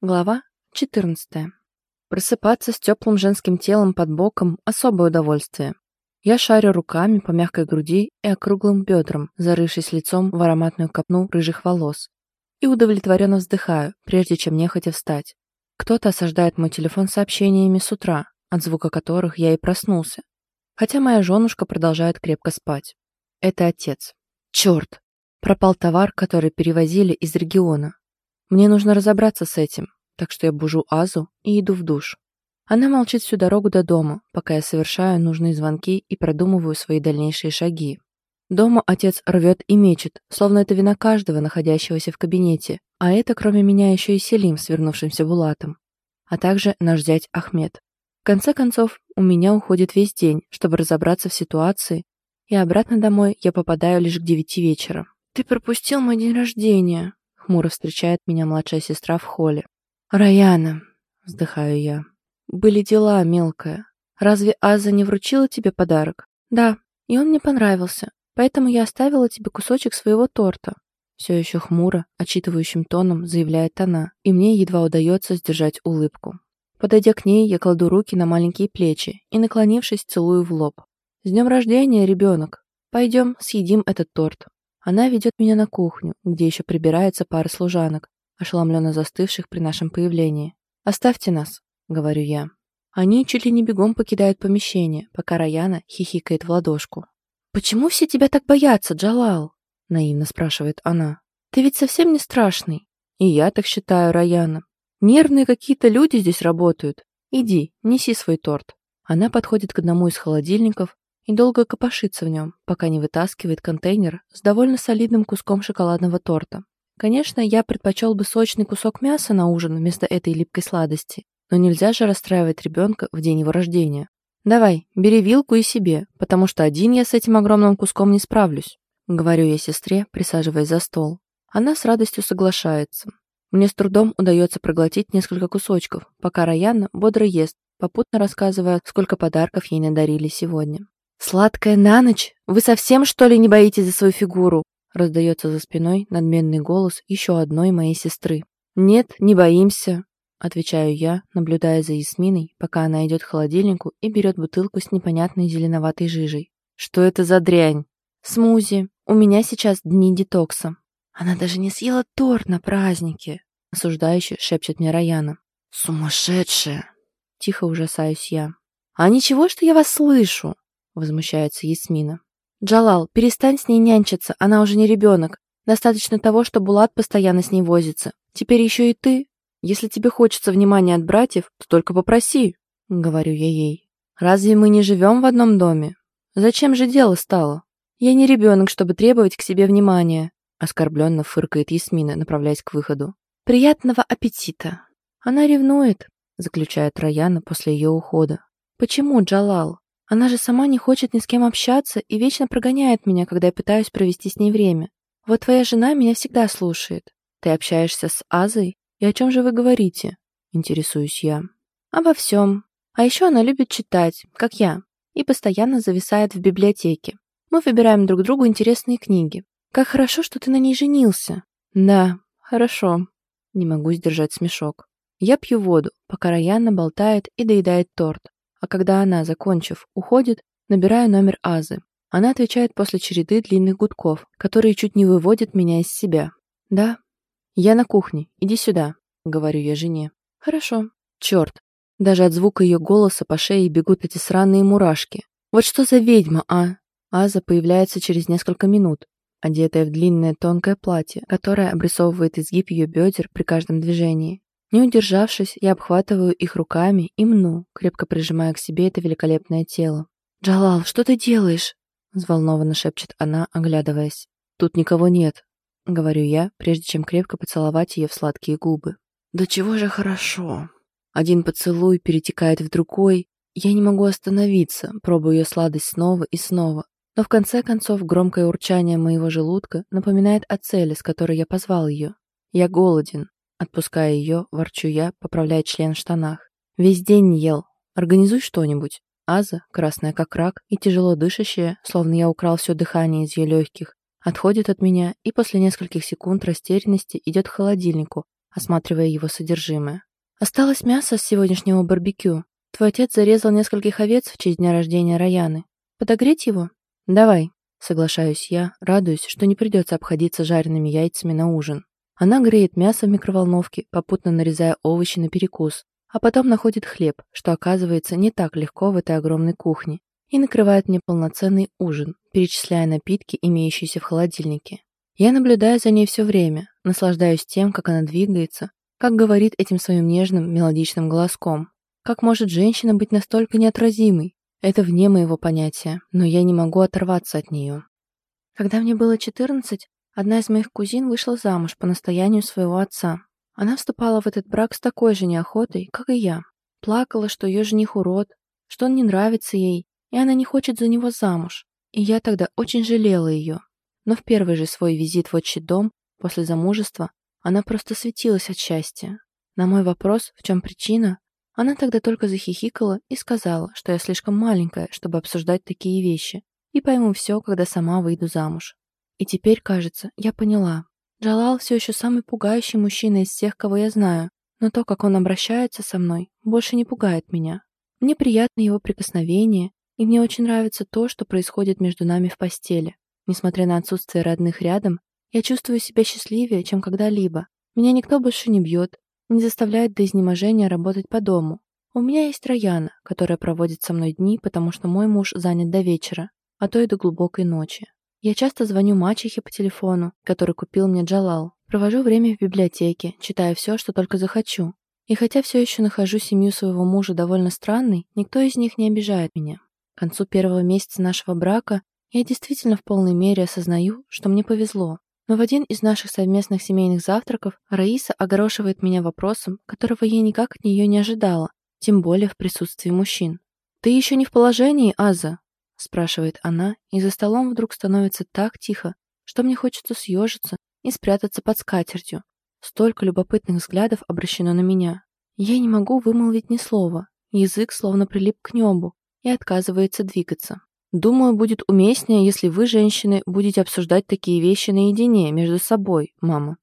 Глава 14. Просыпаться с теплым женским телом под боком – особое удовольствие. Я шарю руками по мягкой груди и округлым бедрам, зарывшись лицом в ароматную копну рыжих волос. И удовлетворенно вздыхаю, прежде чем нехотя встать. Кто-то осаждает мой телефон сообщениями с утра, от звука которых я и проснулся. Хотя моя женушка продолжает крепко спать. Это отец. Черт! Пропал товар, который перевозили из региона. Мне нужно разобраться с этим, так что я бужу Азу и иду в душ. Она молчит всю дорогу до дома, пока я совершаю нужные звонки и продумываю свои дальнейшие шаги. Дома отец рвет и мечет, словно это вина каждого, находящегося в кабинете, а это, кроме меня, еще и Селим с вернувшимся Булатом, а также наш зять Ахмед. В конце концов, у меня уходит весь день, чтобы разобраться в ситуации, и обратно домой я попадаю лишь к девяти вечера. «Ты пропустил мой день рождения», Хмуро встречает меня младшая сестра в холле. «Раяна», — вздыхаю я. «Были дела, мелкая. Разве Аза не вручила тебе подарок?» «Да, и он мне понравился, поэтому я оставила тебе кусочек своего торта». Все еще хмуро, отчитывающим тоном заявляет она, и мне едва удается сдержать улыбку. Подойдя к ней, я кладу руки на маленькие плечи и, наклонившись, целую в лоб. «С днем рождения, ребенок! Пойдем, съедим этот торт». Она ведет меня на кухню, где еще прибирается пара служанок, ошеломленно застывших при нашем появлении. «Оставьте нас», — говорю я. Они чуть ли не бегом покидают помещение, пока Раяна хихикает в ладошку. «Почему все тебя так боятся, Джалал?» — наивно спрашивает она. «Ты ведь совсем не страшный». «И я так считаю, Раяна. Нервные какие-то люди здесь работают. Иди, неси свой торт». Она подходит к одному из холодильников, и долго копошится в нем, пока не вытаскивает контейнер с довольно солидным куском шоколадного торта. Конечно, я предпочел бы сочный кусок мяса на ужин вместо этой липкой сладости, но нельзя же расстраивать ребенка в день его рождения. «Давай, бери вилку и себе, потому что один я с этим огромным куском не справлюсь», говорю я сестре, присаживаясь за стол. Она с радостью соглашается. Мне с трудом удается проглотить несколько кусочков, пока Раяна бодро ест, попутно рассказывая, сколько подарков ей надарили сегодня. «Сладкая на ночь? Вы совсем, что ли, не боитесь за свою фигуру?» Раздается за спиной надменный голос еще одной моей сестры. «Нет, не боимся», — отвечаю я, наблюдая за Ясминой, пока она идет к холодильнику и берет бутылку с непонятной зеленоватой жижей. «Что это за дрянь?» «Смузи. У меня сейчас дни детокса». «Она даже не съела торт на празднике», — осуждающе шепчет мне Раяна. «Сумасшедшая!» — тихо ужасаюсь я. «А ничего, что я вас слышу?» Возмущается Ясмина. «Джалал, перестань с ней нянчиться, она уже не ребенок. Достаточно того, что Булат постоянно с ней возится. Теперь еще и ты. Если тебе хочется внимания от братьев, то только попроси», — говорю я ей. «Разве мы не живем в одном доме? Зачем же дело стало? Я не ребенок, чтобы требовать к себе внимания», — оскорбленно фыркает Ясмина, направляясь к выходу. «Приятного аппетита!» «Она ревнует», — заключает Раяна после ее ухода. «Почему, Джалал? Она же сама не хочет ни с кем общаться и вечно прогоняет меня, когда я пытаюсь провести с ней время. Вот твоя жена меня всегда слушает. Ты общаешься с Азой? И о чем же вы говорите? Интересуюсь я. Обо всем. А еще она любит читать, как я, и постоянно зависает в библиотеке. Мы выбираем друг другу интересные книги. Как хорошо, что ты на ней женился. Да, хорошо. Не могу сдержать смешок. Я пью воду, пока Раяна болтает и доедает торт, а когда она, закончив, уходит, набираю номер Азы. Она отвечает после череды длинных гудков, которые чуть не выводят меня из себя. «Да?» «Я на кухне. Иди сюда», — говорю я жене. «Хорошо». «Черт!» Даже от звука ее голоса по шее бегут эти сраные мурашки. «Вот что за ведьма, а?» Аза появляется через несколько минут, одетая в длинное тонкое платье, которое обрисовывает изгиб ее бедер при каждом движении. Не удержавшись, я обхватываю их руками и мну, крепко прижимая к себе это великолепное тело. «Джалал, что ты делаешь?» — взволнованно шепчет она, оглядываясь. «Тут никого нет», — говорю я, прежде чем крепко поцеловать ее в сладкие губы. «Да чего же хорошо!» Один поцелуй перетекает в другой. Я не могу остановиться, пробую ее сладость снова и снова. Но в конце концов громкое урчание моего желудка напоминает о цели, с которой я позвал ее. Я голоден, Отпуская ее, ворчу я, поправляя член в штанах. Весь день не ел. Организуй что-нибудь. Аза, красная как рак и тяжело дышащая, словно я украл все дыхание из ее легких, отходит от меня и после нескольких секунд растерянности идет к холодильнику, осматривая его содержимое. «Осталось мясо с сегодняшнего барбекю. Твой отец зарезал нескольких овец в честь дня рождения Раяны. Подогреть его? Давай, соглашаюсь я, радуюсь, что не придется обходиться жареными яйцами на ужин. Она греет мясо в микроволновке, попутно нарезая овощи на перекус, а потом находит хлеб, что оказывается не так легко в этой огромной кухне, и накрывает мне полноценный ужин, перечисляя напитки, имеющиеся в холодильнике. Я наблюдаю за ней все время, наслаждаюсь тем, как она двигается, как говорит этим своим нежным, мелодичным голоском. Как может женщина быть настолько неотразимой? Это вне моего понятия, но я не могу оторваться от нее. Когда мне было 14, одна из моих кузин вышла замуж по настоянию своего отца. Она вступала в этот брак с такой же неохотой, как и я. Плакала, что ее жених урод, что он не нравится ей, и она не хочет за него замуж. И я тогда очень жалела ее. Но в первый же свой визит в отчий дом после замужества она просто светилась от счастья. На мой вопрос, в чем причина, она тогда только захихикала и сказала, что я слишком маленькая, чтобы обсуждать такие вещи, и пойму все, когда сама выйду замуж. И теперь, кажется, я поняла. Джалал все еще самый пугающий мужчина из всех, кого я знаю, но то, как он обращается со мной, больше не пугает меня. Мне приятно его прикосновение, и мне очень нравится то, что происходит между нами в постели. Несмотря на отсутствие родных рядом, я чувствую себя счастливее, чем когда-либо. Меня никто больше не бьет, не заставляет до изнеможения работать по дому. У меня есть Раяна, которая проводит со мной дни, потому что мой муж занят до вечера, а то и до глубокой ночи. Я часто звоню мачехе по телефону, который купил мне Джалал. Провожу время в библиотеке, читая все, что только захочу. И хотя все еще нахожу семью своего мужа довольно странной, никто из них не обижает меня. К концу первого месяца нашего брака я действительно в полной мере осознаю, что мне повезло. Но в один из наших совместных семейных завтраков Раиса огорошивает меня вопросом, которого я никак от нее не ожидала, тем более в присутствии мужчин. «Ты еще не в положении, Аза?» – спрашивает она, и за столом вдруг становится так тихо, что мне хочется съежиться и спрятаться под скатертью. Столько любопытных взглядов обращено на меня. Я не могу вымолвить ни слова, язык словно прилип к небу и отказывается двигаться. Думаю, будет уместнее, если вы, женщины, будете обсуждать такие вещи наедине, между собой, мама.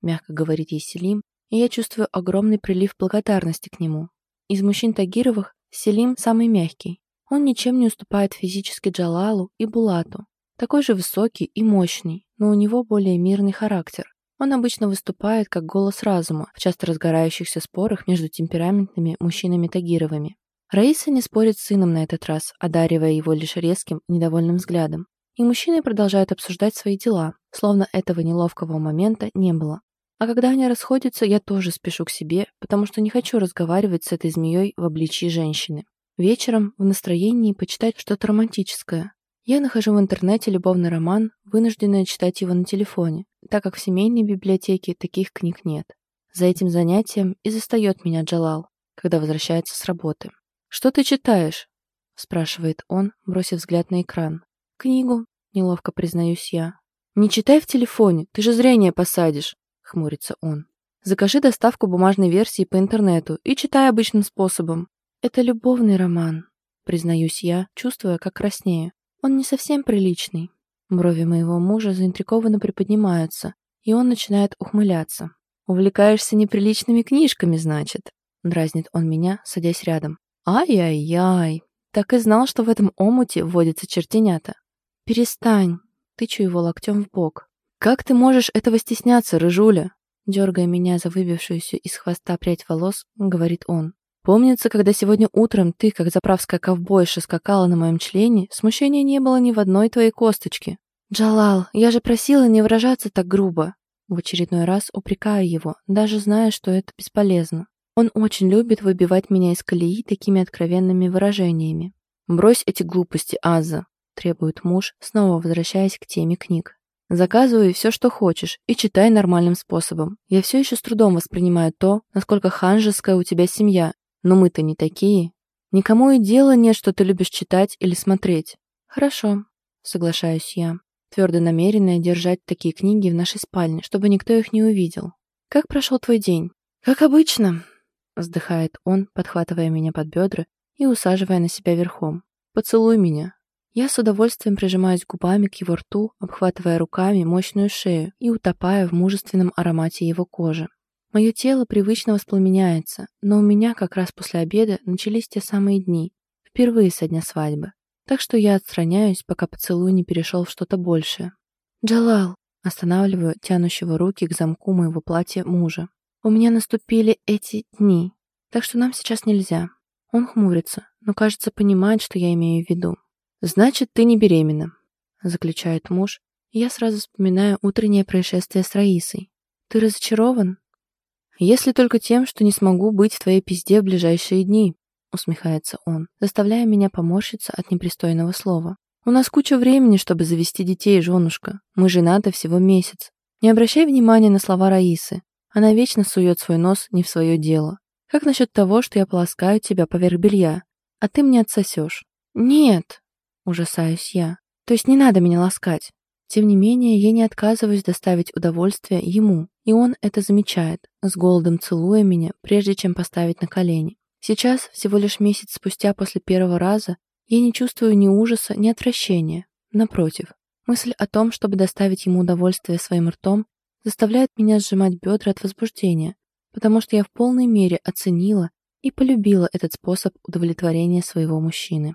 Мягко говорит ей Селим, и я чувствую огромный прилив благодарности к нему. Из мужчин Тагировых Селим самый мягкий. Он ничем не уступает физически Джалалу и Булату. Такой же высокий и мощный, но у него более мирный характер. Он обычно выступает как голос разума в часто разгорающихся спорах между темпераментными мужчинами Тагировыми. Раиса не спорит с сыном на этот раз, одаривая его лишь резким, недовольным взглядом. И мужчины продолжают обсуждать свои дела, словно этого неловкого момента не было. А когда они расходятся, я тоже спешу к себе, потому что не хочу разговаривать с этой змеей в обличии женщины. Вечером в настроении почитать что-то романтическое. Я нахожу в интернете любовный роман, вынужденная читать его на телефоне, так как в семейной библиотеке таких книг нет. За этим занятием и застает меня Джалал, когда возвращается с работы. «Что ты читаешь?» — спрашивает он, бросив взгляд на экран. «Книгу», — неловко признаюсь я. «Не читай в телефоне, ты же зрение посадишь», — хмурится он. «Закажи доставку бумажной версии по интернету и читай обычным способом». «Это любовный роман», — признаюсь я, чувствуя, как краснею. «Он не совсем приличный». Брови моего мужа заинтрикованно приподнимаются, и он начинает ухмыляться. «Увлекаешься неприличными книжками, значит?» — дразнит он меня, садясь рядом. Ай-яй-яй. Так и знал, что в этом омуте водятся чертенята. Перестань. Тычу его локтем в бок. Как ты можешь этого стесняться, рыжуля? Дергая меня за выбившуюся из хвоста прядь волос, говорит он. Помнится, когда сегодня утром ты, как заправская ковбойша, скакала на моем члене, смущения не было ни в одной твоей косточке. Джалал, я же просила не выражаться так грубо. В очередной раз упрекаю его, даже зная, что это бесполезно. Он очень любит выбивать меня из колеи такими откровенными выражениями. «Брось эти глупости, Аза», — требует муж, снова возвращаясь к теме книг. «Заказывай все, что хочешь, и читай нормальным способом. Я все еще с трудом воспринимаю то, насколько ханжеская у тебя семья, но мы-то не такие. Никому и дела нет, что ты любишь читать или смотреть». «Хорошо», — соглашаюсь я, твердо намеренная держать такие книги в нашей спальне, чтобы никто их не увидел. «Как прошел твой день?» «Как обычно», Вздыхает он, подхватывая меня под бедра и усаживая на себя верхом. «Поцелуй меня». Я с удовольствием прижимаюсь губами к его рту, обхватывая руками мощную шею и утопая в мужественном аромате его кожи. Мое тело привычно воспламеняется, но у меня как раз после обеда начались те самые дни, впервые со дня свадьбы. Так что я отстраняюсь, пока поцелуй не перешел в что-то большее. «Джалал!» Останавливаю тянущего руки к замку моего платья мужа. «У меня наступили эти дни, так что нам сейчас нельзя». Он хмурится, но, кажется, понимает, что я имею в виду. «Значит, ты не беременна», — заключает муж, я сразу вспоминаю утреннее происшествие с Раисой. «Ты разочарован?» «Если только тем, что не смогу быть в твоей пизде в ближайшие дни», усмехается он, заставляя меня поморщиться от непристойного слова. «У нас куча времени, чтобы завести детей, женушка. Мы женаты всего месяц. Не обращай внимания на слова Раисы. Она вечно сует свой нос не в свое дело. Как насчет того, что я полоскаю тебя поверх белья, а ты мне отсосешь?» «Нет!» — ужасаюсь я. «То есть не надо меня ласкать. Тем не менее, я не отказываюсь доставить удовольствие ему, и он это замечает, с голодом целуя меня, прежде чем поставить на колени. Сейчас, всего лишь месяц спустя после первого раза, я не чувствую ни ужаса, ни отвращения. Напротив, мысль о том, чтобы доставить ему удовольствие своим ртом, заставляет меня сжимать бедра от возбуждения, потому что я в полной мере оценила и полюбила этот способ удовлетворения своего мужчины.